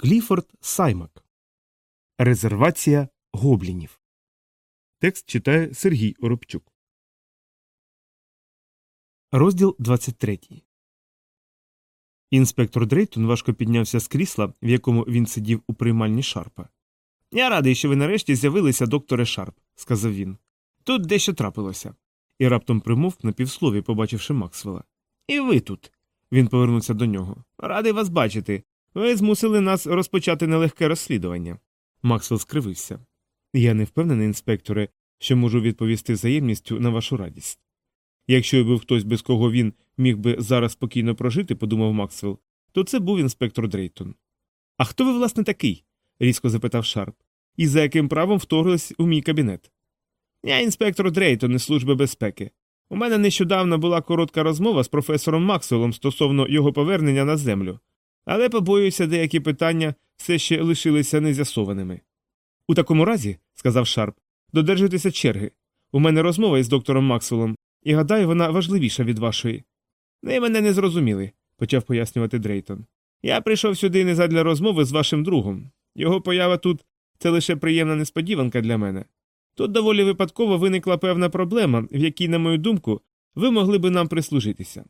Кліфорд Саймак. Резервація гоблінів. Текст читає Сергій Оробчук. Розділ 23. Інспектор Дрейтон важко піднявся з крісла, в якому він сидів у приймальні Шарпа. Я радий, що ви нарешті з'явилися, докторе Шарп, сказав він. Тут дещо трапилося. І раптом примовк на півслові, побачивши Максвелла. І ви тут. Він повернувся до нього. Радий вас бачити. Ви змусили нас розпочати нелегке розслідування. Максвелл скривився. Я не впевнений, інспекторе, що можу відповісти взаємністю на вашу радість. Якщо й був хтось, без кого він міг би зараз спокійно прожити, подумав Максвелл, то це був інспектор Дрейтон. А хто ви, власне, такий? різко запитав Шарп. І за яким правом вторглись у мій кабінет? Я інспектор Дрейтон із Служби безпеки. У мене нещодавно була коротка розмова з професором Максвеллом стосовно його повернення на землю, але побоююся, деякі питання все ще лишилися нез'ясованими. У такому разі, сказав Шарп, додержуйтеся черги. У мене розмова із доктором Максвеллом, і гадаю, вона важливіша від вашої. Ви мене не зрозуміли, почав пояснювати Дрейтон. Я прийшов сюди не задля розмови з вашим другом. Його поява тут це лише приємна несподіванка для мене. Тут доволі випадково виникла певна проблема, в якій, на мою думку, ви могли би нам прислужитися.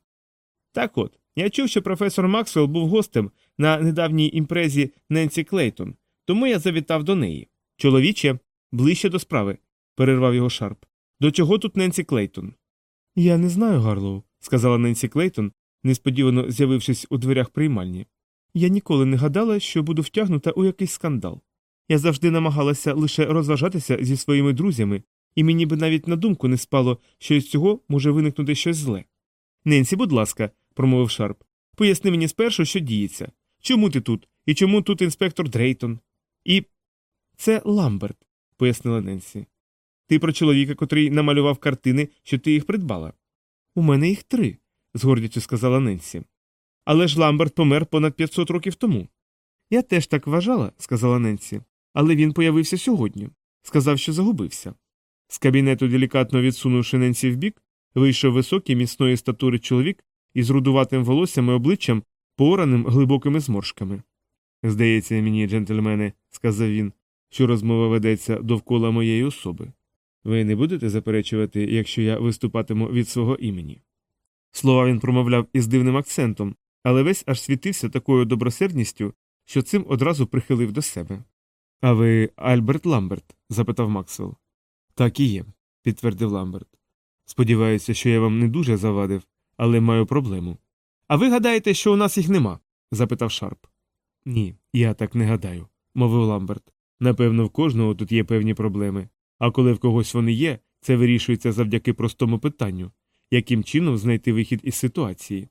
Так от, я чув, що професор Максвелл був гостем на недавній імпрезі Ненсі Клейтон, тому я завітав до неї. Чоловіче, ближче до справи, перервав його Шарп. До чого тут Ненсі Клейтон? Я не знаю, Гарлоу, сказала Ненсі Клейтон, несподівано з'явившись у дверях приймальні. Я ніколи не гадала, що буду втягнута у якийсь скандал. Я завжди намагалася лише розважатися зі своїми друзями, і мені би навіть на думку не спало, що із цього може виникнути щось зле. Ненсі, будь ласка, промовив Шарп, поясни мені спершу, що діється. Чому ти тут? І чому тут інспектор Дрейтон? І. Це Ламберт, пояснила Ненсі. Ти про чоловіка, котрий намалював картини, що ти їх придбала. У мене їх три, з гордістю сказала Ненсі. Але ж Ламберт помер понад 500 років тому. Я теж так вважала, сказала Ненсі, але він появився сьогодні. Сказав, що загубився. З кабінету, делікатно відсунувши Ненсі вбік, вийшов високий міцної статури чоловік із рудуватим волоссям і обличчям, пораним глибокими зморшками. Здається мені, джентльмени, сказав він, що розмова ведеться довкола моєї особи. Ви не будете заперечувати, якщо я виступатиму від свого імені. Слова він промовляв із дивним акцентом, але весь аж світився такою добросердністю, що цим одразу прихилив до себе. А ви Альберт Ламберт? запитав Максвелл. Так і є, підтвердив Ламберт. Сподіваюся, що я вам не дуже завадив, але маю проблему. А ви гадаєте, що у нас їх нема? запитав Шарп. Ні, я так не гадаю, мовив Ламберт. Напевно, в кожного тут є певні проблеми, а коли в когось вони є, це вирішується завдяки простому питанню яким чином знайти вихід із ситуації.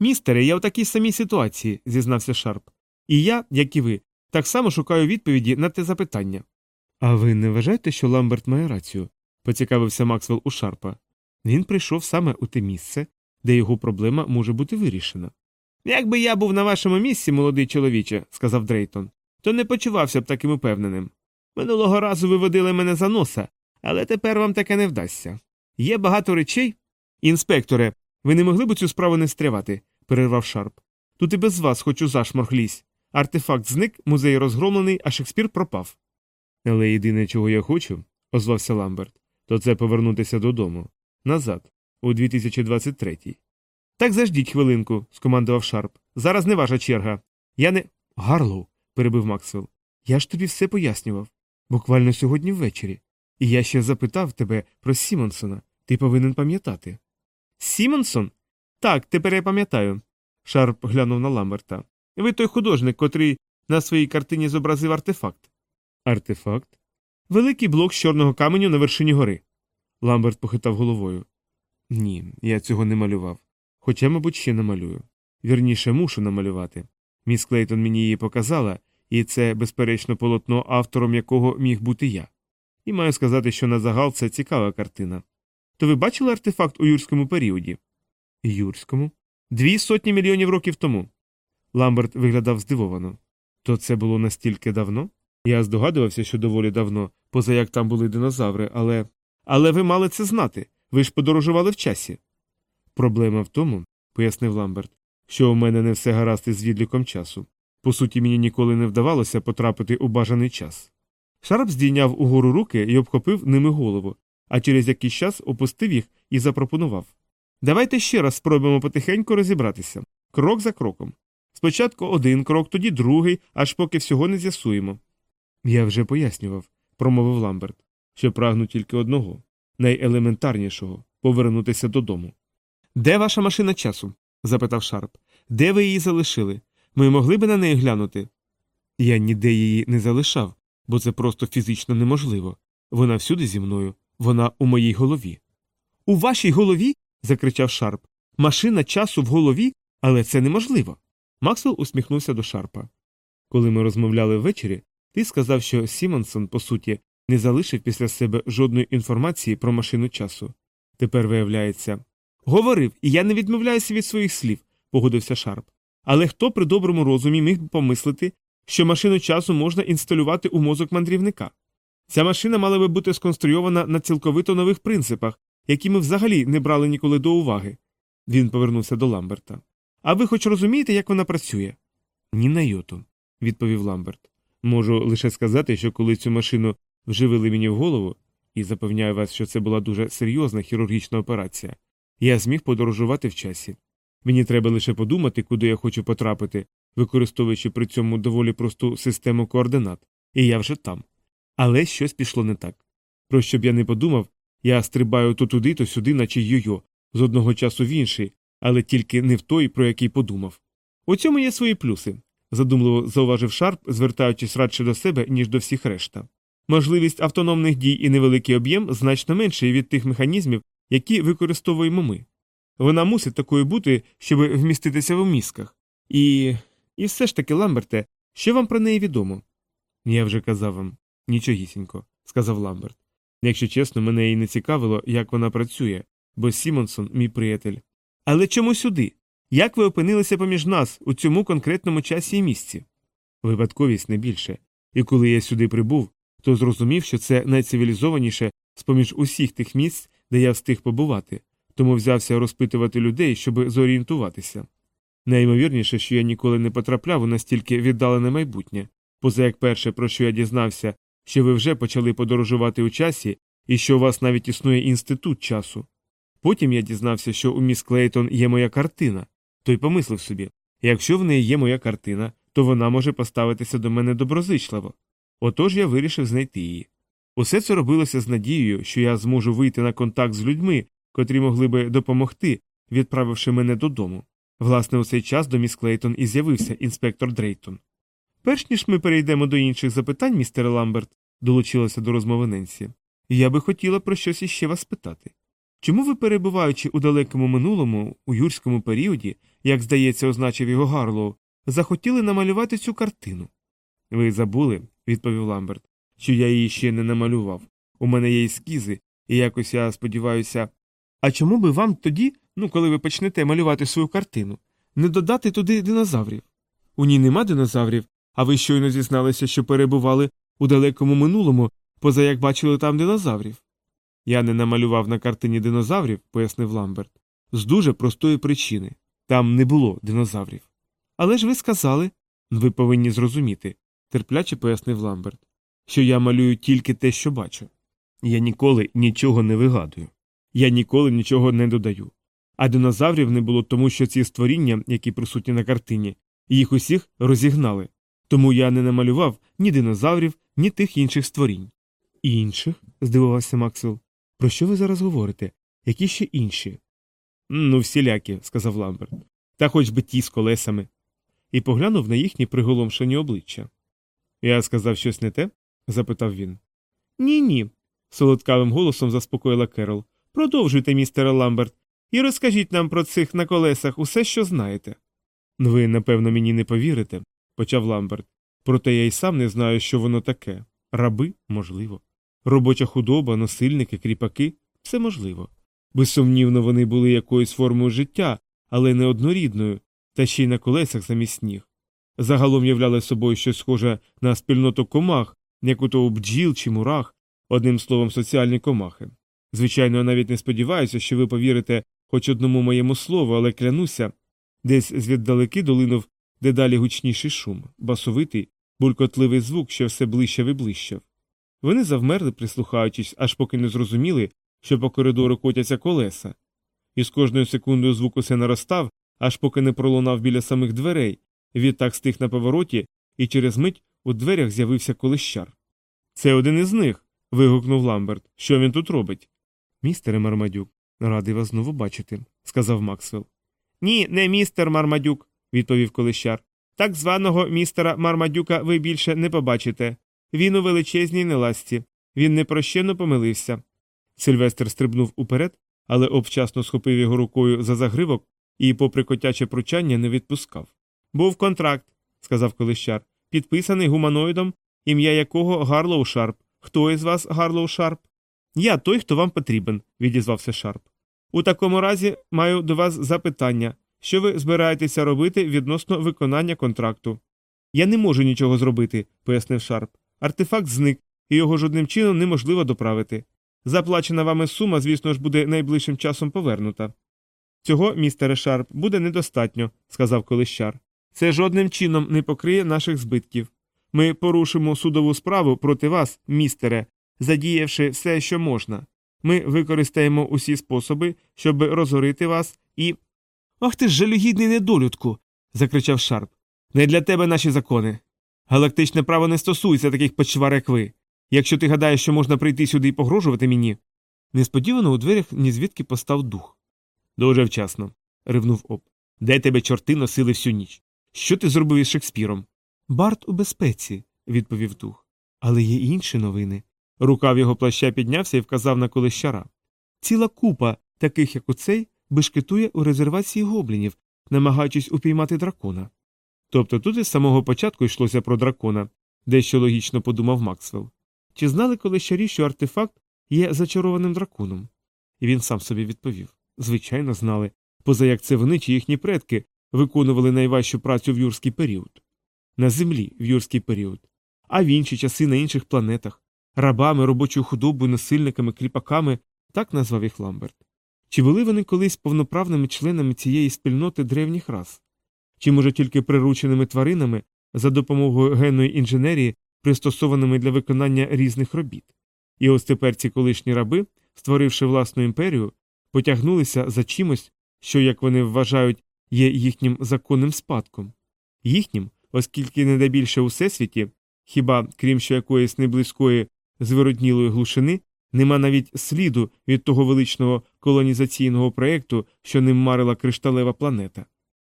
Містере, я в такій самій ситуації, зізнався Шарп. І я, як і ви, так само шукаю відповіді на те запитання. А ви не вважаєте, що Ламберт має рацію? поцікавився Максвелл у Шарпа. Він прийшов саме у те місце, де його проблема може бути вирішена. Якби я був на вашому місці, молодий чоловіче, сказав Дрейтон, то не почувався б таким упевненим. Минулого разу ви водили мене за носа, але тепер вам таке не вдасться. Є багато речей. Інспекторе, ви не могли б цю справу не встрявати, перервав Шарп. Тут і без вас хоч у зашморг лізь. Артефакт зник, музей розгромлений, а Шекспір пропав. Але єдине, чого я хочу, озвався Ламберт, то це повернутися додому. Назад, у 2023. Так заждіть хвилинку, скомандував Шарп. Зараз не ваша черга. Я не. Гарлоу, перебив Максвелл. Я ж тобі все пояснював. Буквально сьогодні ввечері. І я ще запитав тебе про Сімонсона. Ти повинен пам'ятати. Сімонсон? Так, тепер я пам'ятаю. Шарп глянув на Ламберта. Ви той художник, котрий на своїй картині зобразив артефакт. Артефакт? Великий блок з чорного каменю на вершині гори. Ламберт похитав головою. Ні, я цього не малював. Хоча, мабуть, ще намалюю. Вірніше, мушу намалювати. Міс Клейтон мені її показала, і це, безперечно, полотно, автором якого міг бути я. І маю сказати, що на загал це цікава картина. То ви бачили артефакт у юрському періоді? Юрському? Дві сотні мільйонів років тому. Ламберт виглядав здивовано. То це було настільки давно? Я здогадувався, що доволі давно, позаяк там були динозаври, але. Але ви мали це знати. Ви ж подорожували в часі. Проблема в тому, пояснив Ламберт, що у мене не все гаразд із відліком часу. По суті, мені ніколи не вдавалося потрапити у бажаний час. Шарп здійняв угору руки і обхопив ними голову, а через якийсь час опустив їх і запропонував Давайте ще раз спробуємо потихеньку розібратися, крок за кроком. Спочатку один крок, тоді другий, аж поки всього не з'ясуємо. Я вже пояснював, промовив Ламберт, що прагну тільки одного найелементарнішого повернутися додому. Де ваша машина часу? запитав Шарп. Де ви її залишили? Ми могли би на неї глянути? Я ніде її не залишав, бо це просто фізично неможливо. Вона всюди зі мною, вона у моїй голові. У вашій голові? закричав Шарп. Машина часу в голові, але це неможливо. Максвелл усміхнувся до Шарпа. Коли ми розмовляли ввечері, ти сказав, що Сімонсон, по суті, не залишив після себе жодної інформації про машину часу. Тепер виявляється. Говорив, і я не відмовляюся від своїх слів, погодився Шарп. Але хто при доброму розумі міг би помислити, що машину часу можна інсталювати у мозок мандрівника? Ця машина мала би бути сконструйована на цілковито нових принципах, які ми взагалі не брали ніколи до уваги. Він повернувся до Ламберта. А ви хоч розумієте, як вона працює? Ні на йоту, відповів Ламберт. Можу лише сказати, що коли цю машину вживили мені в голову, і запевняю вас, що це була дуже серйозна хірургічна операція, я зміг подорожувати в часі. Мені треба лише подумати, куди я хочу потрапити, використовуючи при цьому доволі просту систему координат, і я вже там. Але щось пішло не так. Про що б я не подумав, я стрибаю то туди, то сюди, наче йо-йо, з одного часу в інший, але тільки не в той, про який подумав. У цьому є свої плюси, задумливо зауважив Шарп, звертаючись радше до себе, ніж до всіх решта. Можливість автономних дій і невеликий об'єм значно менший від тих механізмів, які використовуємо ми. Вона мусить такою бути, щоб вміститися в мізках. І. І все ж таки, Ламберте, що вам про неї відомо? Я вже казав вам нічогісінько, сказав Ламберт. Якщо чесно, мене і не цікавило, як вона працює, бо Сімонсон мій приятель. Але чому сюди? Як ви опинилися поміж нас у цьому конкретному часі і місці? Випадковість не більше. І коли я сюди прибув, то зрозумів, що це найцивілізованіше з поміж усіх тих місць, де я встиг побувати, тому взявся розпитувати людей, щоб зорієнтуватися. Найімовірніше, що я ніколи не потрапляв у настільки віддалене майбутнє, поза як перше, про що я дізнався, що ви вже почали подорожувати у часі і що у вас навіть існує інститут часу. Потім я дізнався, що у міс Клейтон є моя картина, то й помислив собі якщо в неї є моя картина, то вона може поставитися до мене доброзичливо. Отож я вирішив знайти її. Усе це робилося з надією, що я зможу вийти на контакт з людьми, котрі могли би допомогти, відправивши мене додому. Власне, у цей час до міс Клейтон і з'явився інспектор Дрейтон. Перш ніж ми перейдемо до інших запитань, містер Ламберт, долучилася до розмови Ненсі, я би хотіла про щось іще вас спитати. Чому ви, перебуваючи у далекому минулому, у юрському періоді, як здається, означив його Гарлоу, захотіли намалювати цю картину? Ви забули, відповів Ламберт, що я її ще не намалював. У мене є ескізи, і якось я сподіваюся. А чому би вам тоді, ну коли ви почнете малювати свою картину, не додати туди динозаврів? У ній нема динозаврів, а ви щойно зізналися, що перебували у далекому минулому, поза як бачили там динозаврів. Я не намалював на картині динозаврів, пояснив Ламберт, з дуже простої причини там не було динозаврів. Але ж ви сказали, ви повинні зрозуміти, терпляче пояснив Ламберт, що я малюю тільки те, що бачу. Я ніколи нічого не вигадую, я ніколи нічого не додаю. А динозаврів не було тому, що ці створіння, які присутні на картині, їх усіх розігнали. Тому я не намалював ні динозаврів, ні тих інших створінь. Інших? здивувався Максвелл. Про що ви зараз говорите? Які ще інші? Ну, всілякі, сказав Ламберт. Та хоч би ті з колесами. І поглянув на їхні приголомшені обличчя. Я сказав щось не те? запитав він. Ні, ні. солодкавим голосом заспокоїла Керол. Продовжуйте, містере Ламберт, і розкажіть нам про цих на колесах усе, що знаєте. Ви, напевно, мені не повірите, почав Ламберт. Проте я й сам не знаю, що воно таке. Раби можливо. Робоча худоба, насильники, кріпаки все можливо. Безсумнівно, вони були якоюсь формою життя, але не однорідною, та ще й на колесах замість ніг. Загалом являли собою щось схоже на спільноту комах, як у того бджіл чи мурах, одним словом, соціальні комахи. Звичайно, я навіть не сподіваюся, що ви повірите хоч одному моєму слову, але клянуся, десь звіддалеки долинув дедалі гучніший шум, басовитий, булькотливий звук, що все ближче і ближчав. Вони завмерли, прислухаючись, аж поки не зрозуміли, що по коридору котяться колеса. І з кожною секундою звук усе наростав, аж поки не пролунав біля самих дверей, відтак стих на повороті, і через мить у дверях з'явився колищар. Це один із них. вигукнув Ламберт. Що він тут робить? Містере Мармадюк, радий вас знову бачити, сказав Максвелл. Ні, не містер Мармадюк, відповів колещар. Так званого містера Мармадюка ви більше не побачите. Він у величезній неласці. Він непрощенно помилився. Сильвестр стрибнув уперед, але Оп вчасно схопив його рукою за загривок і, попри котяче пручання, не відпускав. Був контракт, сказав колещар, підписаний гуманоїдом, ім'я якого Гарлоу Шарп. Хто із вас Гарлоу Шарп? Я той, хто вам потрібен, відізвався Шарп. У такому разі маю до вас запитання, що ви збираєтеся робити відносно виконання контракту. Я не можу нічого зробити, пояснив Шарп. Артефакт зник, і його жодним чином неможливо доправити. Заплачена вами сума, звісно ж, буде найближчим часом повернута. Цього, містере Шарп, буде недостатньо, сказав колещар. Це жодним чином не покриє наших збитків. Ми порушимо судову справу проти вас, містере, задіявши все, що можна. Ми використаємо усі способи, щоб розорити вас і. Ах ти ж жалюгідний недолюдку. закричав Шарп. Не для тебе наші закони. Галактичне право не стосується таких почвар, як ви. Якщо ти гадаєш, що можна прийти сюди і погрожувати мені. Несподівано у дверях нізвідки постав дух. Дуже вчасно. ревнув Оп. Де тебе чорти носили всю ніч? Що ти зробив із Шекспіром? Барт у безпеці, відповів дух. Але є інші новини. Рукав його плаща піднявся і вказав на колищара. Ціла купа, таких як оцей, бешкетує у резервації гоблінів, намагаючись упіймати дракона. Тобто тут із самого початку йшлося про дракона, дещо логічно подумав Максвелл. Чи знали колищарі, що артефакт є зачарованим драконом? І він сам собі відповів звичайно, знали, поза як це вони чи їхні предки виконували найважчу працю в юрський період. На землі в юрський період, а в інші часи на інших планетах, рабами, робочою худобою, насильниками, кріпаками, так назвав їх Ламберт. Чи були вони колись повноправними членами цієї спільноти древніх рас? Чи, може, тільки прирученими тваринами за допомогою генної інженерії, пристосованими для виконання різних робіт? І ось тепер ці колишні раби, створивши власну імперію, потягнулися за чимось, що, як вони вважають, є їхнім законним спадком, їхнім, оскільки не де більше у всесвіті, хіба крім що якоїсь неблизької звироднілої глушини, нема навіть сліду від того величного колонізаційного проєкту, що ним марила кришталева планета.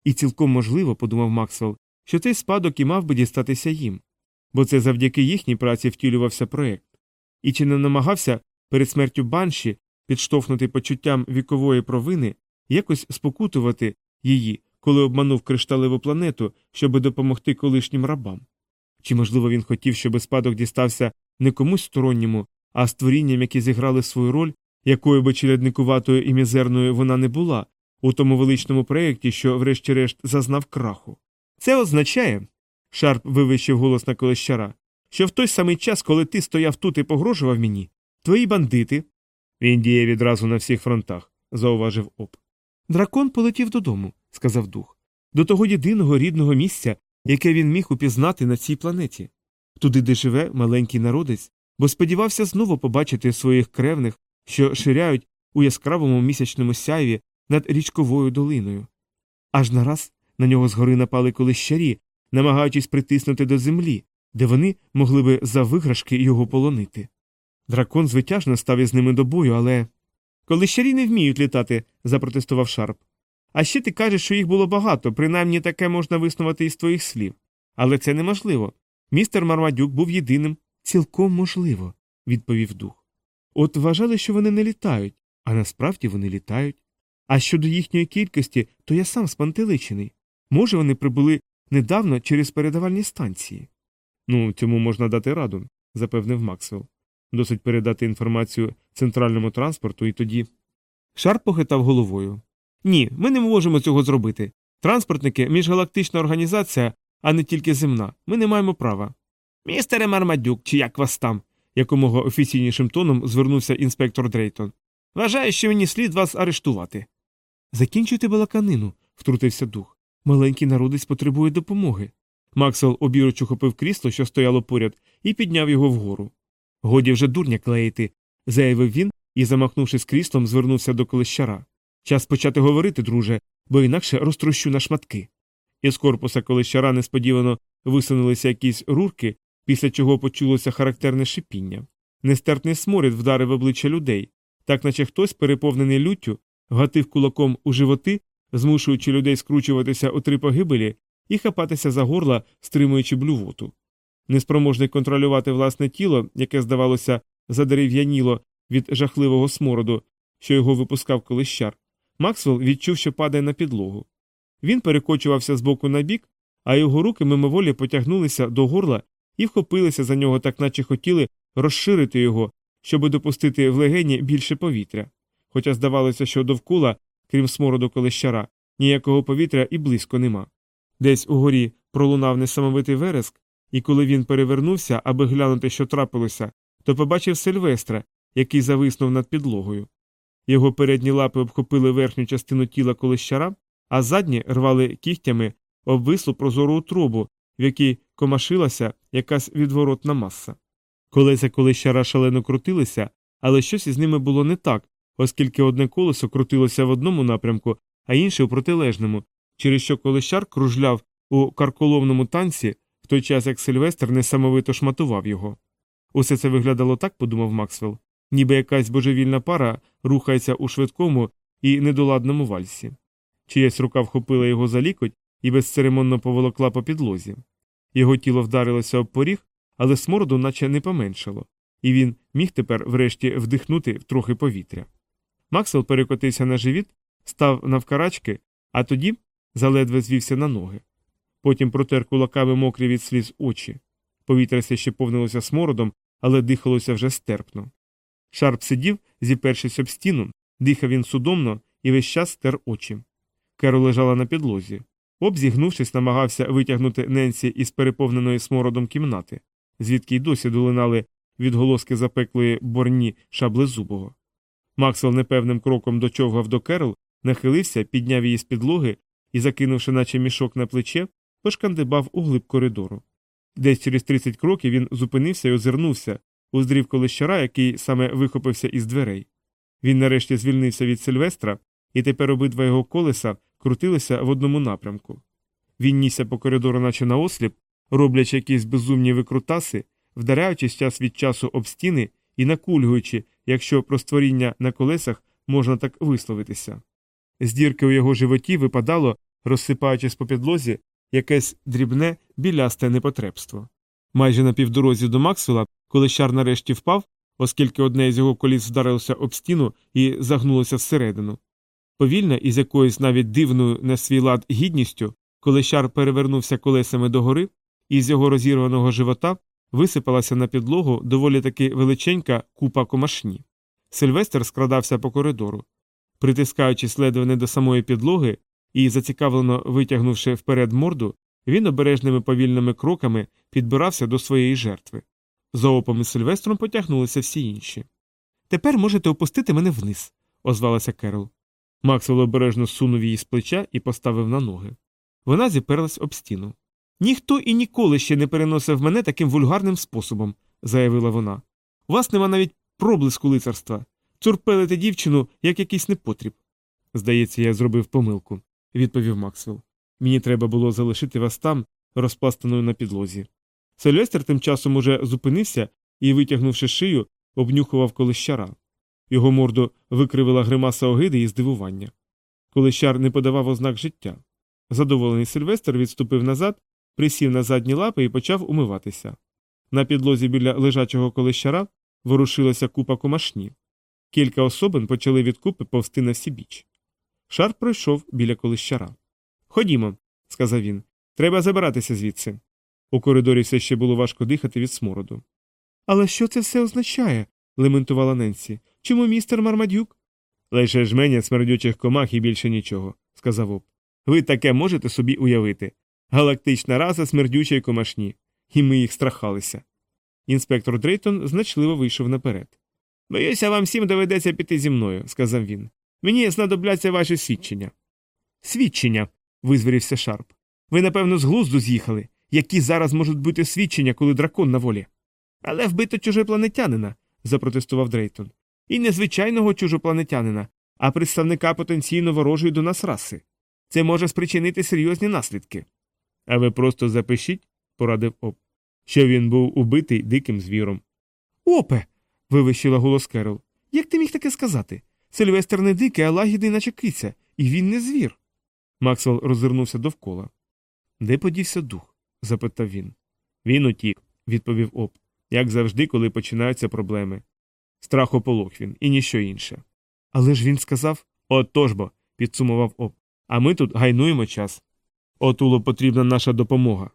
І цілком можливо, подумав Максвелл, що цей спадок і мав би дістатися їм, бо це завдяки їхній праці втілювався проєкт. І чи не намагався перед смертю банші підштовхнути почуттям вікової провини, якось спокутувати її, коли обманув кришталеву планету, щоби допомогти колишнім рабам? Чи, можливо, він хотів, щоб спадок дістався не комусь сторонньому, а створінням, які зіграли свою роль, якою би челядникуватою і мізерною вона не була, у тому величному проєкті, що, врешті-решт, зазнав краху? Це означає. Шарп вивищив голос на колещара, що в той самий час, коли ти стояв тут і погрожував мені, твої бандити. Він діє відразу на всіх фронтах, зауважив Оп. Дракон полетів додому, сказав дух, до того єдиного рідного місця, яке він міг упізнати на цій планеті, туди, де живе маленький народець, бо сподівався знову побачити своїх кревних, що ширяють у яскравому місячному сяйві над річковою долиною. Аж нараз на нього згори напали колещарі, намагаючись притиснути до землі, де вони могли би завиграшки його полонити. Дракон звитяжно став із ними до бою, але. Колещарі не вміють літати, запротестував Шарп. А ще ти кажеш, що їх було багато, принаймні таке можна виснувати із твоїх слів. Але це неможливо. Містер Мармадюк був єдиним. Цілком можливо, відповів дух. От ви вважали, що вони не літають, а насправді вони літають. А щодо їхньої кількості, то я сам спантеличений. Може, вони прибули недавно через передавальні станції. Ну, цьому можна дати раду, запевнив Максвелл. Досить передати інформацію центральному транспорту і тоді. Шарп похитав головою. Ні, ми не можемо цього зробити. Транспортники міжгалактична організація, а не тільки земна. Ми не маємо права. Містере Мармадюк, чи як вас там? якомога офіційнішим тоном звернувся інспектор Дрейтон. Вважаю, що мені слід вас арештувати. Закінчуйте балаканину, втрутився дух. Маленький народець потребує допомоги. Максвелл обіруч ухопив крісло, що стояло поряд, і підняв його вгору. Годі вже дурня клеїти, заявив він і, замахнувшись кріслом, звернувся до колищара. Час почати говорити, друже, бо інакше розтрощу на шматки. Із корпуса колищара несподівано висунулися якісь рурки, після чого почулося характерне шипіння. Нестерпний сморід вдарив обличчя людей, так наче хтось, переповнений люттю, вгатив кулаком у животи, змушуючи людей скручуватися у три погибелі і хапатися за горла, стримуючи блювоту. Неспроможний контролювати власне тіло, яке, здавалося, задерев'яніло від жахливого смороду, що його випускав колищар, Максвелл відчув, що падає на підлогу. Він перекочувався з боку на бік, а його руки мимоволі потягнулися до горла і вхопилися за нього, так наче хотіли розширити його, щоби допустити в легені більше повітря. Хоча здавалося, що довкола, крім смороду колищара, ніякого повітря і близько нема. Десь угорі пролунав несамовитий вереск, і коли він перевернувся, аби глянути, що трапилося, то побачив Сильвестра, який зависнув над підлогою. Його передні лапи обхопили верхню частину тіла колищара, а задні рвали кігтями обвислу прозору утробу, в якій комашилася якась відворотна маса. Колеса колищара шалено крутилися, але щось із ними було не так, оскільки одне колесо крутилося в одному напрямку, а інше у протилежному, через що колищар кружляв у карколовному танці, в той час як Сильвестр несамовито шматував його. Усе це виглядало так, подумав Максвелл, ніби якась божевільна пара рухається у швидкому і недоладному вальсі. Чиясь рука вхопила його за лікоть і безцеремонно поволокла по підлозі. Його тіло вдарилося об поріг, але смороду наче не поменшало, і він міг тепер врешті вдихнути трохи повітря. Максвелл перекотився на живіт, став навкарачки, а тоді заледве звівся на ноги. Потім протер кулаками мокрі від сліз очі. Повітря ще повнилося смородом, але дихалося вже стерпно. Шарп сидів, зіпершись об стіну, дихав він судомно і весь час стер очі. Керо лежала на підлозі. Об, зігнувшись, намагався витягнути Ненсі із переповненої смородом кімнати, звідки й досі долинали відголоски запеклої борні шаблезубого. Максвелл непевним кроком дочовгав до Керол, нахилився, підняв її з підлоги і, закинувши, наче мішок на плече, пошкандибав у глиб коридору. Десь через 30 кроків він зупинився і озирнувся, уздрів колищара, який саме вихопився із дверей. Він нарешті звільнився від Сильвестра, і тепер обидва його колеса крутилися в одному напрямку. Він нісся по коридору, наче на осліп, роблячи якісь безумні викрутаси, вдаряючись час від часу об стіни і накульгуючи, якщо про створіння на колесах можна так висловитися. З дірки у його животі випадало, розсипаючись по підлозі, якесь дрібне білясте непотребство. Майже на півдорозі до Максвелла, коли шар нарешті впав, оскільки одне з його коліс вдарилося об стіну і загнулося всередину. Повільно і з якоюсь навіть дивною на свій лад гідністю, коли шар перевернувся колесами догори, і з його розірваного живота висипалася на підлогу доволі таки величенька купа комашні. Сильвестр скрадався по коридору. Притискаючись ледве не до самої підлоги і, зацікавлено витягнувши вперед морду, він обережними повільними кроками підбирався до своєї жертви. За опом і Сильвестром потягнулися всі інші. Тепер можете опустити мене вниз, озвалася Керол. Максвелл обережно сунув її з плеча і поставив на ноги. Вона зіперлась об стіну. Ніхто і ніколи ще не переносив мене таким вульгарним способом, заявила вона. У вас нема навіть проблиску лицарства. Цурпелите дівчину, як якийсь непотріб. Здається, я зробив помилку, відповів Максвелл. Мені треба було залишити вас там, розпластаною на підлозі. Сильвестр тим часом уже зупинився і, витягнувши шию, обнюхував колищара. Його морду викривила гримаса огиди і здивування. Колищар не подавав ознак життя. Задоволений Сильвестр відступив назад, присів на задні лапи і почав умиватися. На підлозі біля лежачого колищара ворушилася купа комашні. Кілька особин почали від купи повсти на сібіч. Шар пройшов біля колищара. Ходімо, сказав він. Треба забиратися звідси. У коридорі все ще було важко дихати від смороду. Але що це все означає? лементувала Ненсі. Чому містер Мармадюк? Лише жменя смердючих комах і більше нічого, сказав Об. Ви таке можете собі уявити. Галактична раса смердючої комашні. І ми їх страхалися. Інспектор Дрейтон значливо вийшов наперед. Боюся, вам всім доведеться піти зі мною, сказав він. Мені знадобляться ваші свідчення. Свідчення. визвірився Шарп. Ви, напевно, з глузду з'їхали. Які зараз можуть бути свідчення, коли дракон на волі? Але вбито чужопланетянина, запротестував Дрейтон. І не звичайного чужопланетянина, а представника потенційно ворожої до нас раси. Це може спричинити серйозні наслідки. А ви просто запишіть, порадив Оп, що він був убитий диким звіром. Опе. вивищила голос Керол. Як ти міг таке сказати? Сильвестр не дикий, а лагідний, наче киця, і він не звір. Максвелл розвернувся довкола. Де подівся дух? запитав він. Він утік, відповів Оп, як завжди, коли починаються проблеми. Страхополох він і ніщо інше. Але ж він сказав Отож бо, підсумував Оп. А ми тут гайнуємо час. Отулу потрібна наша допомога.